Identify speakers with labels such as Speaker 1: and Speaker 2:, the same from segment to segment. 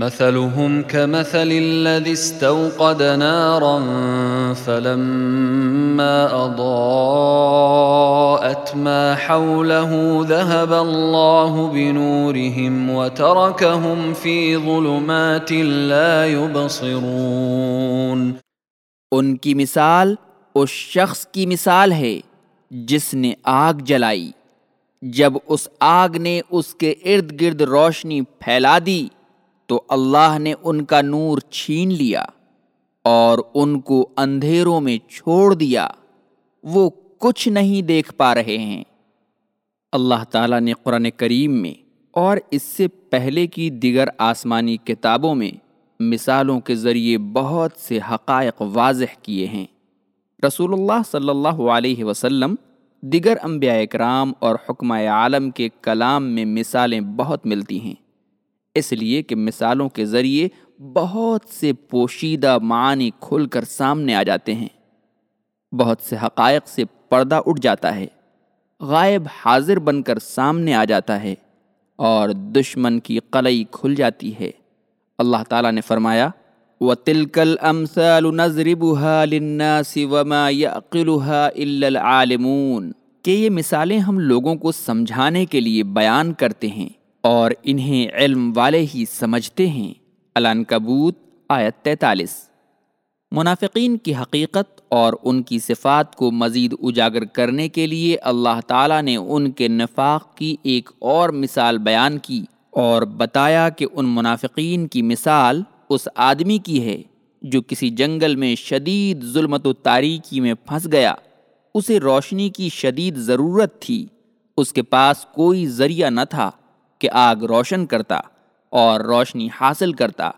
Speaker 1: مثلهم كمثل الذي استوقد نارا فلما أضاءت ما حوله ذهب الله بنورهم وتركهم في ظلمات لا يبصرون۔
Speaker 2: ان کی مثال اس شخص کی مثال ہے جس نے آگ جلائی۔ جب اس آگ نے اس کے ارد گرد روشنی پھیلا دی تو اللہ نے ان کا نور چھین لیا اور ان کو اندھیروں میں چھوڑ دیا۔ وہ کچھ نہیں دیکھ پا رہے ہیں۔ اللہ تعالیٰ نے قرآن کریم میں اور اس سے پہلے کی دیگر آسمانی کتابوں میں مثالوں کے ذریعے بہت سے حقائق واضح کیے ہیں۔ رسول اللہ صلی اللہ علیہ وسلم دیگر انبیاء اکرام اور حکمہ عالم کے کلام میں مثالیں بہت ملتی ہیں۔ اس لیے کہ مثالوں کے ذریعے بہت سے پوشیدہ معنی کھل کر سامنے آ جاتے ہیں۔ بہت سے حقائق سے پردہ اٹھ جاتا ہے۔ غائب حاضر بن کر سامنے آ جاتا ہے اور دشمن کی قلعی کھل جاتی ہے۔ اللہ تعالیٰ نے فرمایا، وَتِلْكَ الْأَمْثَالُ نَضْرِبُهَا لِلنَّاسِ وَمَا يَعْقِلُهَا إِلَّا کہ یہ مثالیں ہم لوگوں کو سمجھانے کے لیے بیان کرتے ہیں۔ اور انہیں علم والے ہی سمجھتے ہیں۔ الان کبوت، آیت تینتالیس۔ منافقین کی حقیقت اور ان کی صفات کو مزید اجاگر کرنے کے لیے اللہ تعالیٰ نے ان کے نفاق کی ایک اور مثال بیان کی اور بتایا کہ ان منافقین کی مثال اس آدمی کی ہے جو کسی جنگل میں شدید ظلمت و تاریکی میں پھنس گیا۔ اسے روشنی کی شدید ضرورت تھی، اس کے پاس کوئی ذریعہ نہ تھا۔ کہ آگ روشن کرتا اور روشنی حاصل کرتا۔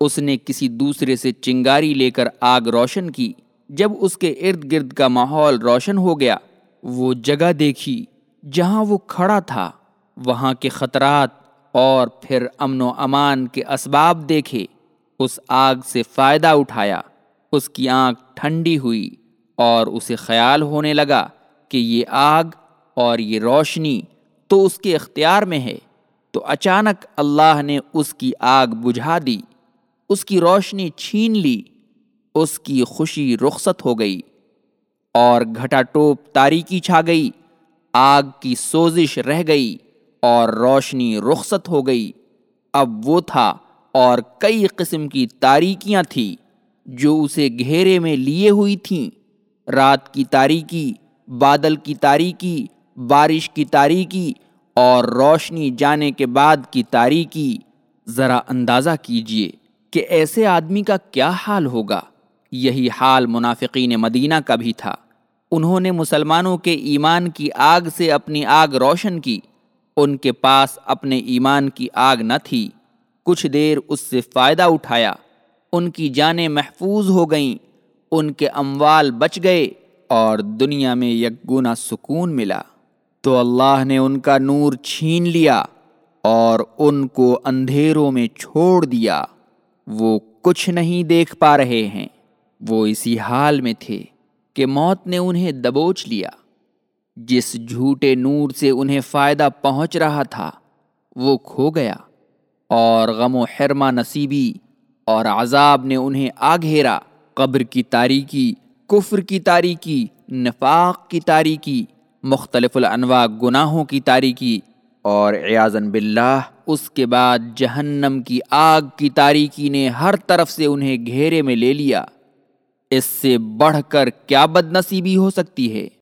Speaker 2: اس نے کسی دوسرے سے چنگاری لے کر آگ روشن کی۔ جب اس کے ارد گرد کا ماحول روشن ہو گیا، وہ جگہ دیکھی جہاں وہ کھڑا تھا۔ وہاں کے خطرات اور پھر امن و امان کے اسباب دیکھے۔ اس آگ سے فائدہ اٹھایا۔ اس کی آنکھ ٹھنڈی ہوئی اور اسے خیال ہونے لگا کہ یہ آگ اور یہ روشنی تو اس کے اختیار میں ہے۔ تو اچانک اللہ نے اس کی آگ بجھا دی، اس کی روشنی چھین لی، اس کی خوشی رخصت ہو گئی اور گھٹا ٹوپ تاریکی چھا گئی، آگ کی سوزش رہ گئی اور روشنی رخصت ہو گئی۔ اب وہ تھا اور کئی قسم کی تاریکیاں تھیں جو اسے گھیرے میں لیے ہوئی تھیں۔ رات کی تاریکی، بادل کی تاریکی، بارش کی تاریکی اور روشنی جانے کے بعد کی تاریکی، ذرا اندازہ کیجیے کہ ایسے آدمی کا کیا حال ہوگا۔ یہی حال منافقین مدینہ کا بھی تھا۔ انہوں نے مسلمانوں کے ایمان کی آگ سے اپنی آگ روشن کی۔ ان کے پاس اپنے ایمان کی آگ نہ تھی۔ کچھ دیر اس سے فائدہ اٹھایا۔ ان کی جانیں محفوظ ہو گئیں۔ ان کے اموال بچ گئے اور دنیا میں یک گنا سکون ملا۔ تو اللہ نے ان کا نور چھین لیا اور ان کو اندھیروں میں چھوڑ دیا۔ وہ کچھ نہیں دیکھ پا رہے ہیں۔ وہ اسی حال میں تھے کہ موت نے انہیں دبوچ لیا۔ جس جھوٹے نور سے انہیں فائدہ پہنچ رہا تھا، وہ کھو گیا اور غم و حرمہ نصیبی اور عذاب نے انہیں آ گھیرا۔ قبر کی تاریکی، کفر کی تاریکی، نفاق کی تاریکی مختلف الانواع گناہوں کی تاریکی اور ایازن باللہ اس کے بعد جہنم کی آگ کی تاریکی نے ہر طرف سے انہیں گھیرے میں لے لیا۔ اس سے بڑھ کر کیا بد نصیبی ہو سکتی ہے؟